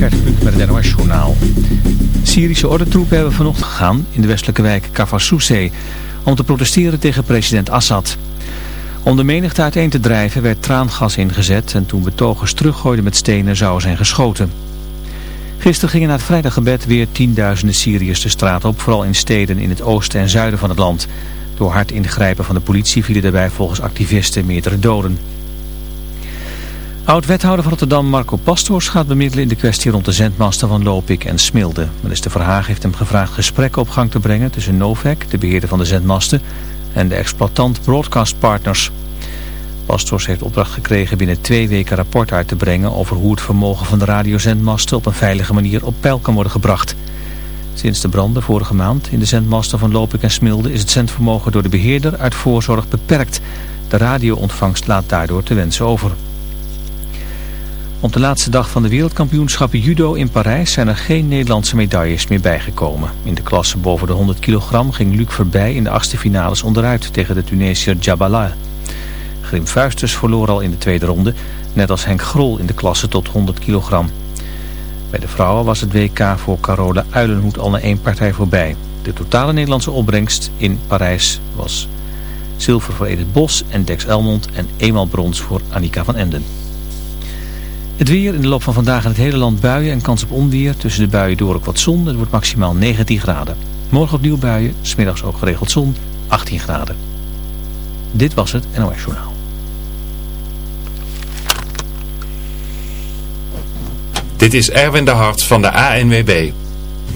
Gert met het NOS Journaal. Syrische ordentroepen hebben vanochtend gegaan in de westelijke wijk Kafassouseh om te protesteren tegen president Assad. Om de menigte uiteen te drijven werd traangas ingezet en toen betogers teruggooiden met stenen zouden zijn geschoten. Gisteren gingen na het vrijdaggebed weer tienduizenden Syriërs de straat op, vooral in steden in het oosten en zuiden van het land. Door hard ingrijpen van de politie vielen daarbij volgens activisten meerdere doden. Oud-wethouder van Rotterdam Marco Pastors gaat bemiddelen in de kwestie rond de zendmasten van Lopik en Smilde. Minister Verhaag heeft hem gevraagd gesprekken op gang te brengen tussen Novak, de beheerder van de zendmasten, en de exploitant Broadcast Partners. Pastors heeft opdracht gekregen binnen twee weken rapport uit te brengen over hoe het vermogen van de radiozendmasten op een veilige manier op peil kan worden gebracht. Sinds de branden vorige maand in de zendmasten van Lopik en Smilde is het zendvermogen door de beheerder uit voorzorg beperkt. De radioontvangst laat daardoor te wensen over. Op de laatste dag van de wereldkampioenschappen judo in Parijs zijn er geen Nederlandse medailles meer bijgekomen. In de klasse boven de 100 kilogram ging Luc voorbij in de achtste finales onderuit tegen de Tunesiër Jabala. Grim Fuisters verloor al in de tweede ronde, net als Henk Grol in de klasse tot 100 kilogram. Bij de vrouwen was het WK voor Carola Uilenhoed al na één partij voorbij. De totale Nederlandse opbrengst in Parijs was zilver voor Edith Bos en Dex Elmond en eenmaal brons voor Annika van Enden. Het weer in de loop van vandaag in het hele land buien en kans op onweer. Tussen de buien door ook wat zon. Het wordt maximaal 19 graden. Morgen opnieuw buien, smiddags ook geregeld zon, 18 graden. Dit was het NOS Journaal. Dit is Erwin de Hart van de ANWB.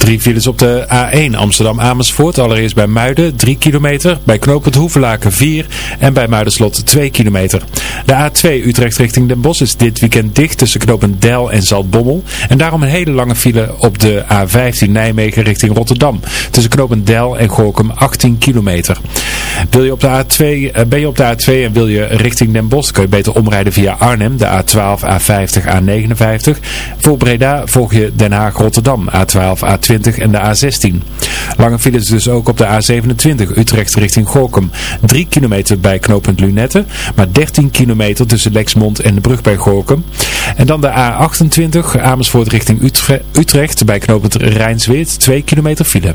Drie files op de A1 Amsterdam-Amersfoort. Allereerst bij Muiden 3 kilometer. Bij knooppunt Hoevelaken 4. En bij Muidenslot 2 kilometer. De A2 Utrecht richting Den Bosch is dit weekend dicht tussen knooppunt Del en Zaltbommel. En daarom een hele lange file op de A15 Nijmegen richting Rotterdam. Tussen knooppunt Del en Gorkum 18 kilometer. Wil je op de A2, eh, ben je op de A2 en wil je richting Den Bosch, kun je beter omrijden via Arnhem. De A12, A50, A59. Voor Breda volg je Den Haag-Rotterdam. A12, A20 en de A16. Lange files dus ook op de A27 Utrecht richting Gorkum. 3 kilometer bij knooppunt Lunette, maar 13 kilometer tussen Lexmond en de brug bij Gorkum. En dan de A28 Amersfoort richting Utrecht bij knooppunt Rijnsweert. 2 kilometer file.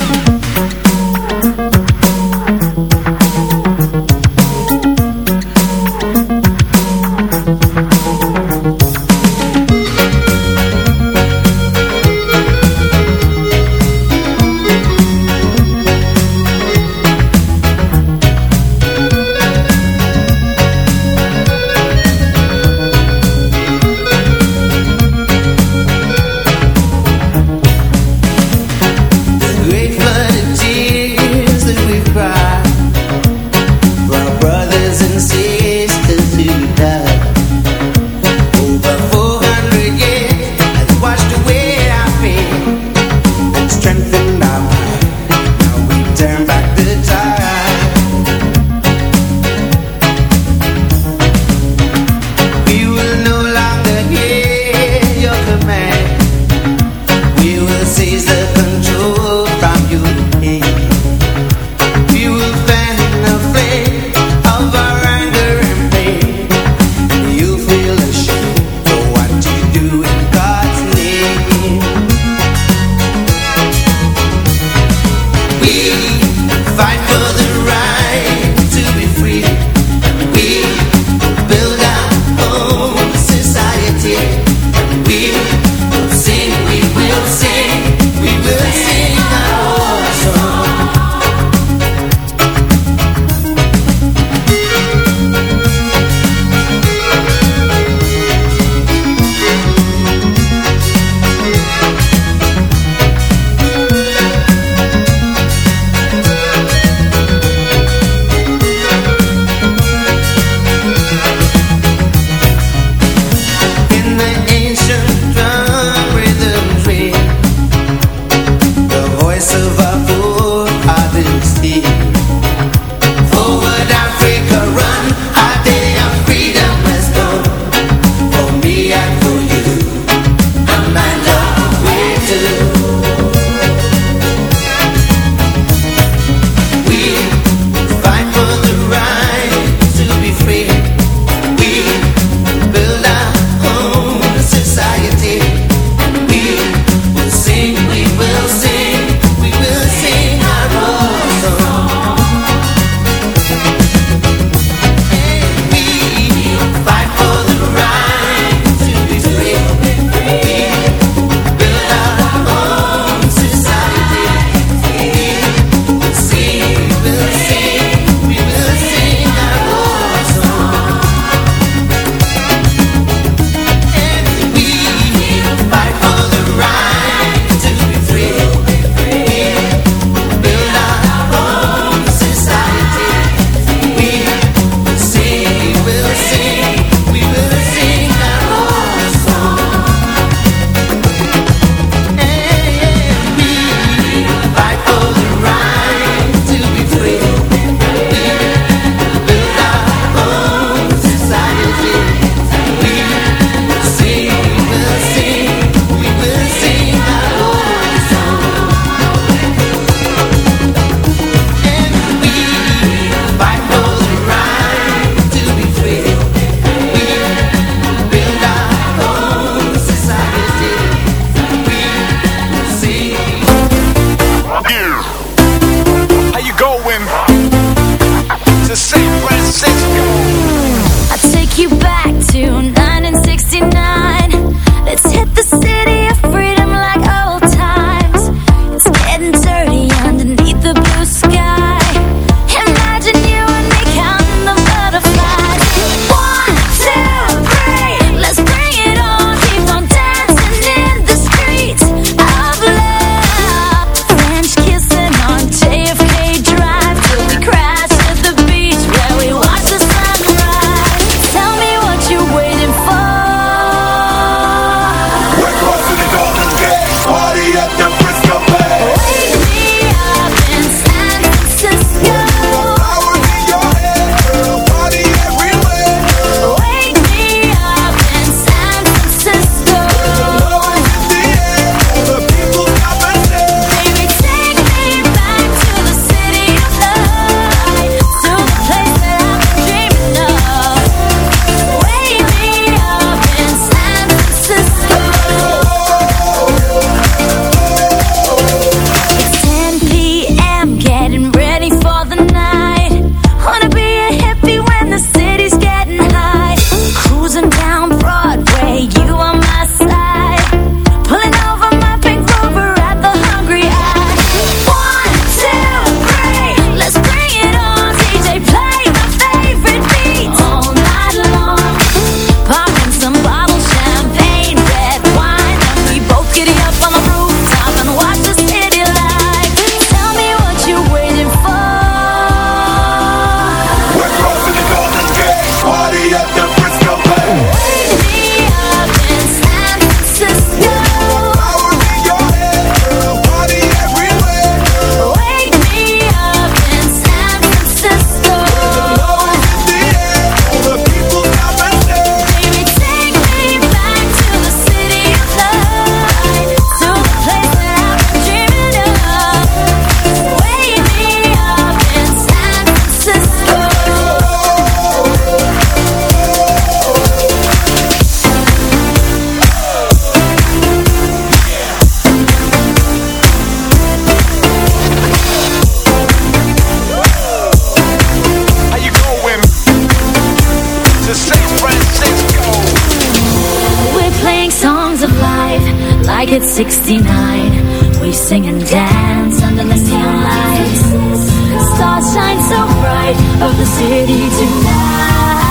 city tonight.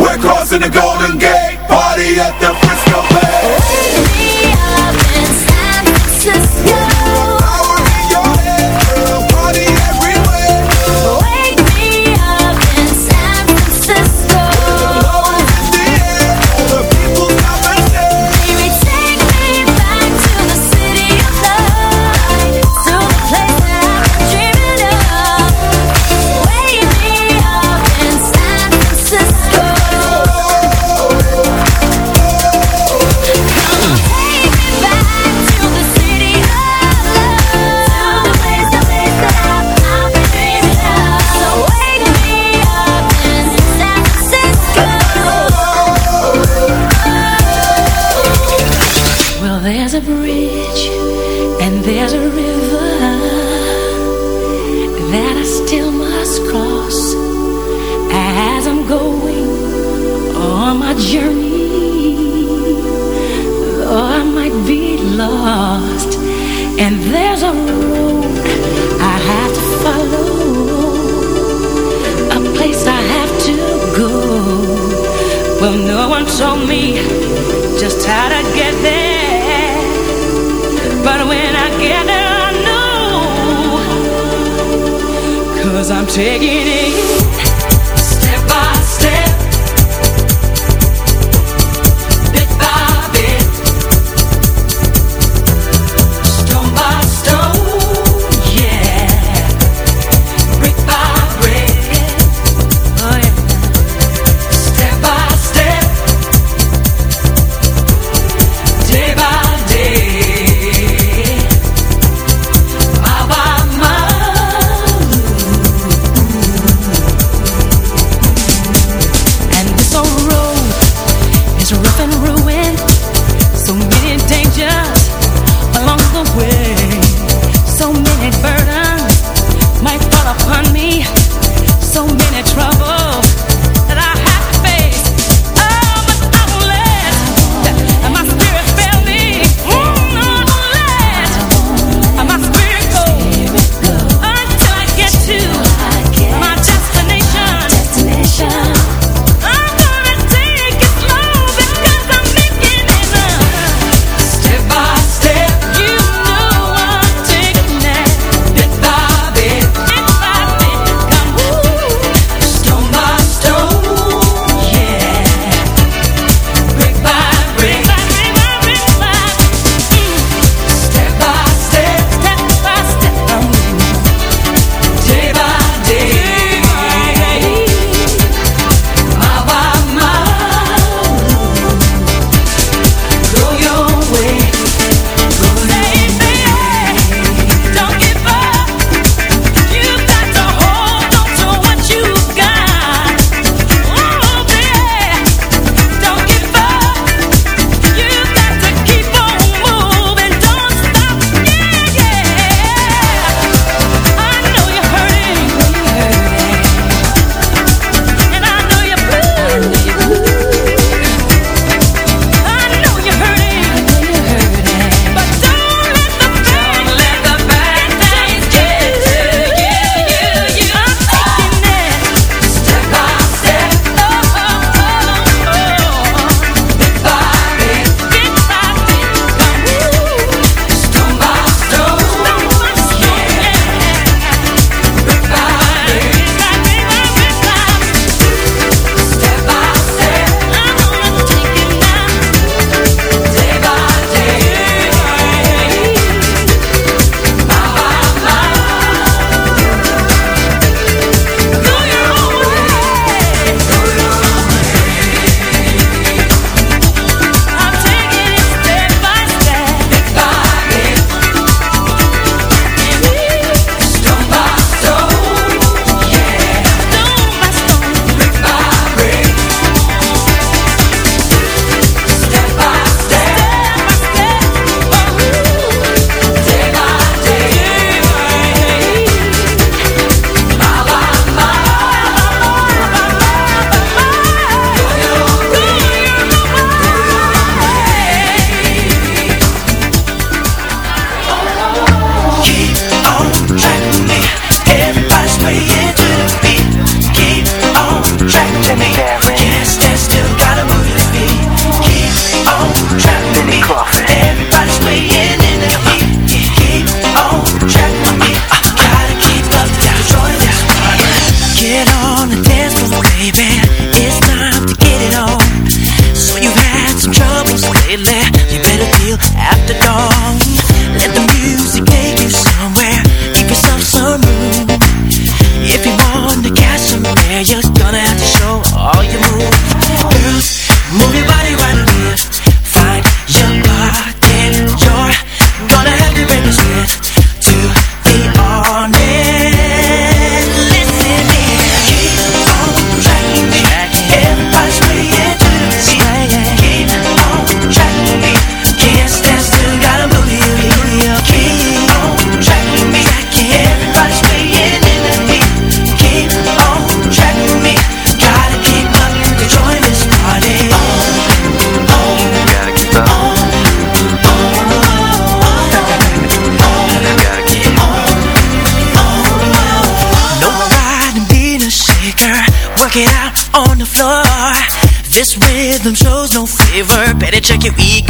We're crossing the Golden Gate, party at the Frisco. Cause I'm taking it Better check your ego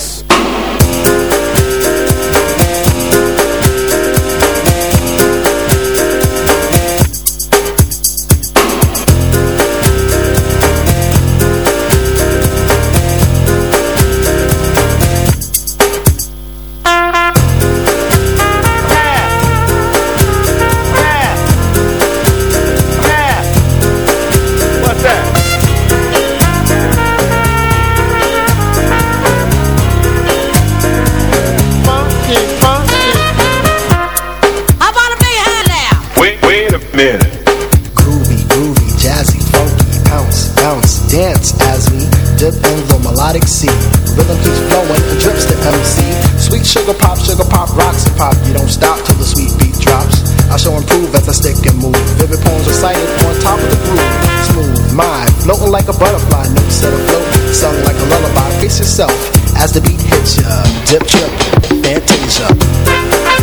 The melodic sea. Rhythm keeps flowing and drips the MC. Sweet sugar pop, sugar pop, rocks and pop. You don't stop till the sweet beat drops. I shall improve as I stick and move. Vivid poems recited on top of the groove. Smooth mind, floating like a butterfly. Notes set afloat, sung like a lullaby. Face yourself as the beat hits ya. Dip, trip, fantasia.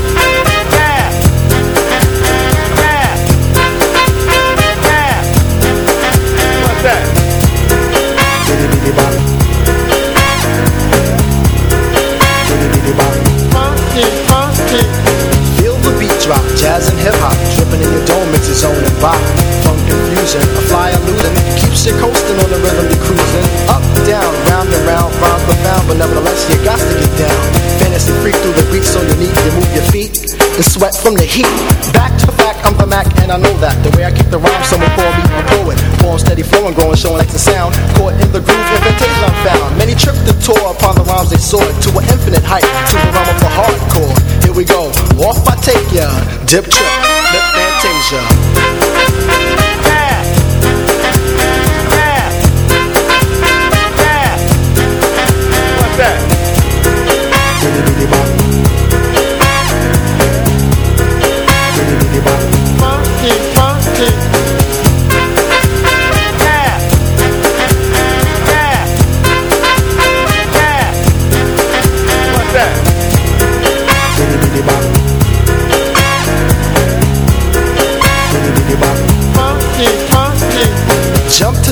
Jazz and hip hop, dripping in your dome, it's its own vibe. Funk infusion, a fly eluding, keeps you coasting on the rhythm you're cruising. Up, down, round and round, rhymes profound, but nevertheless you got to get down. Fantasy freak through the beat, so you need to move your feet and sweat from the heat. Back to back, I'm the Mac, and I know that. The way I kick the rhyme, someone call me a poet. Form steady flowing, growing, showing like the sound. Caught in the groove, invitation I'm found. Many tripped the tour upon the rhymes they soared to an infinite height, to the realm of the hardcore. We go, off I take ya, dip trip, lip fantasia.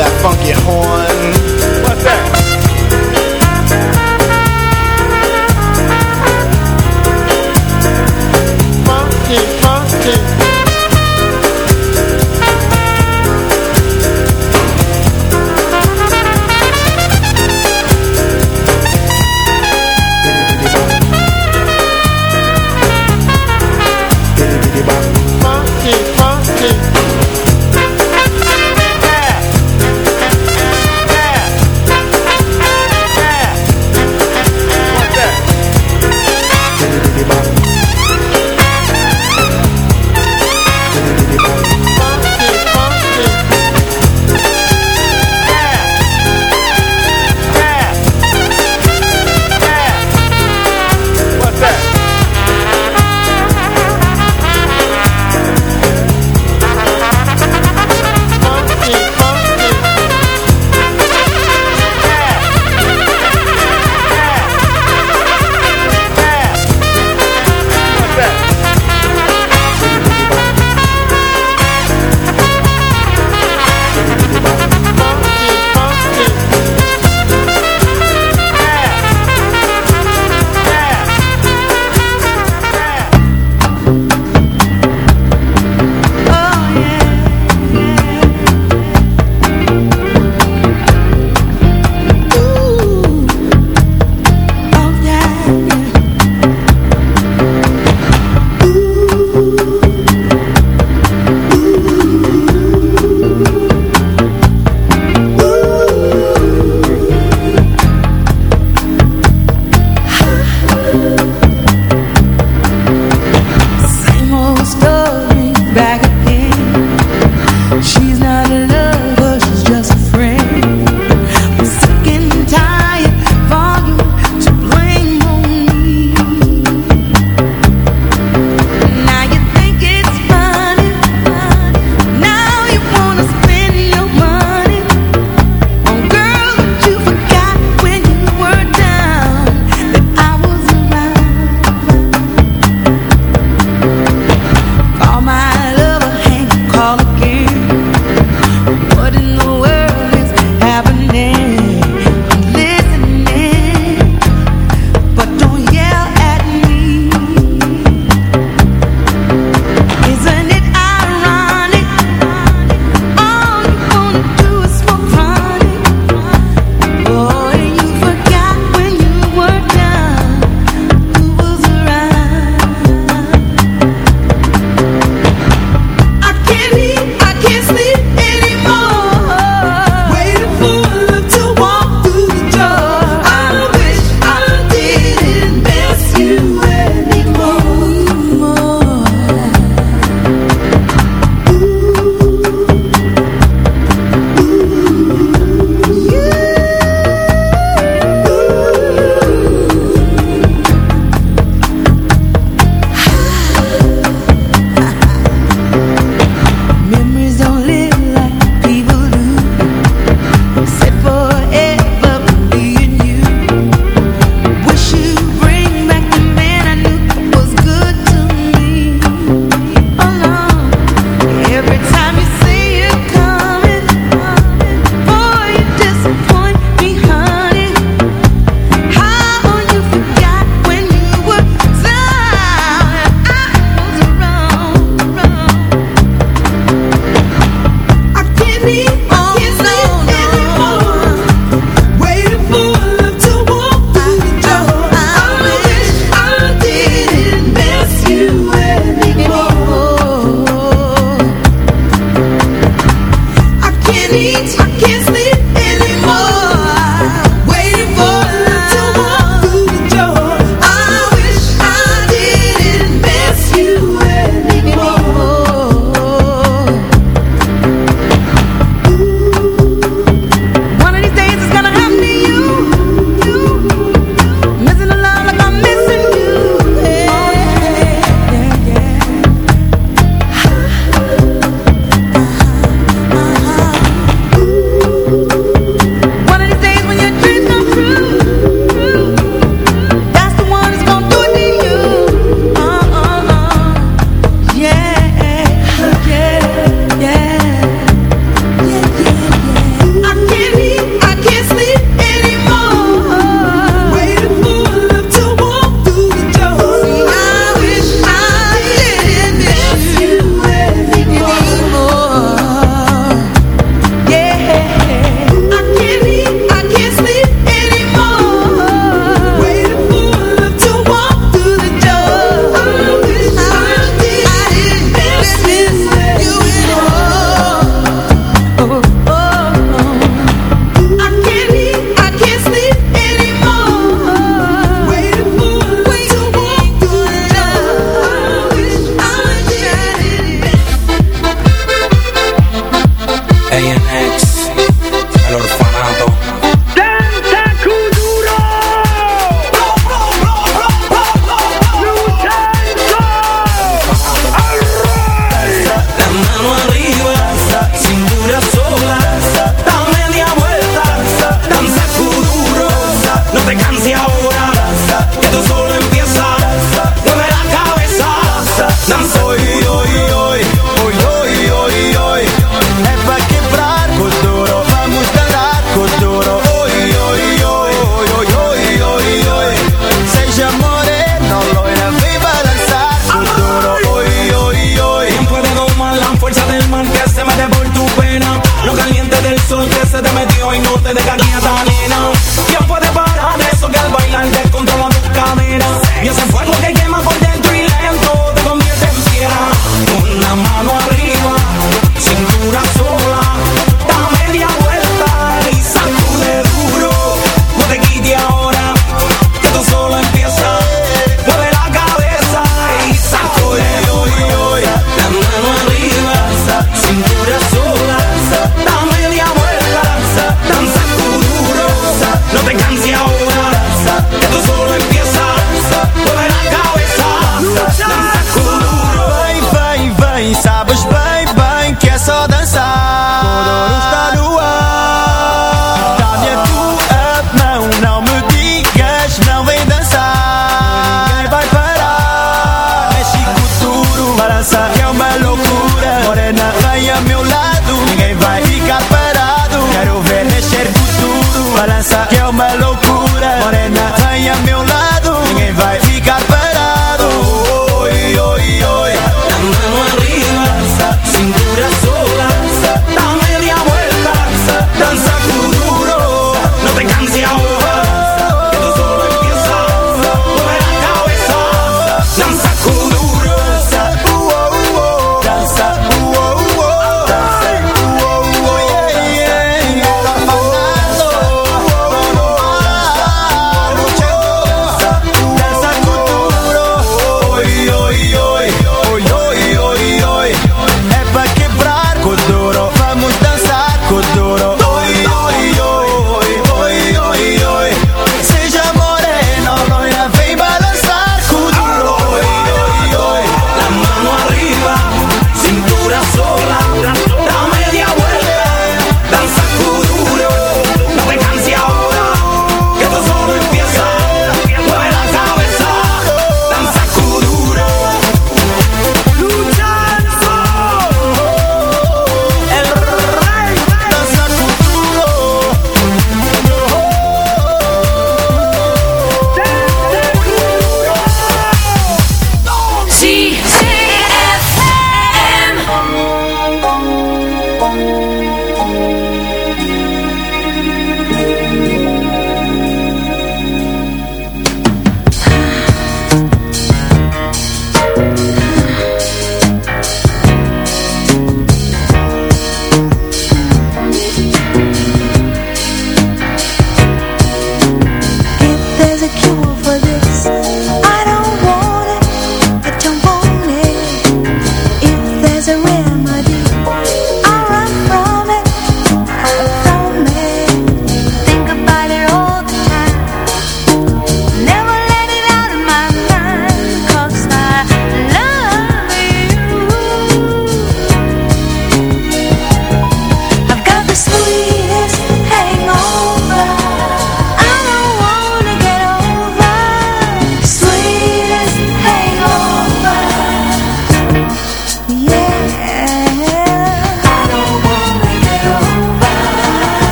That funky horn.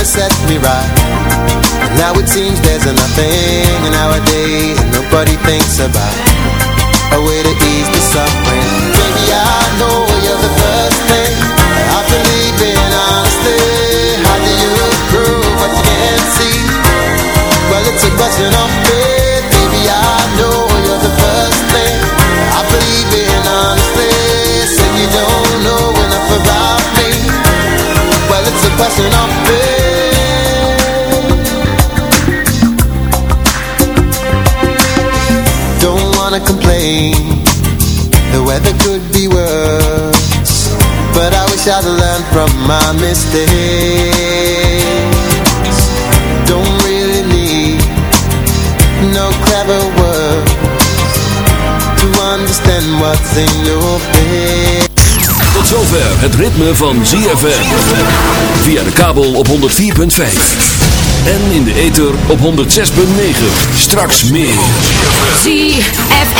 To set me right. And now it seems there's nothing nowadays. Nobody thinks about a way to ease the suffering. Baby, I know you're the first thing I believe in honestly. How do you prove what you can't see? Well, it's a question of faith. Baby, I know you're the first thing I believe in honestly. Said you don't know enough about me. Well, it's a question of complain. The weather could be worse, but I wish I'd learned from my mistakes. Don't really need no clever words to understand what's in your face. Tot zover het ritme van ZFM. Via de kabel op 104.5. En in de ether op 106.9. Straks meer. ZFM.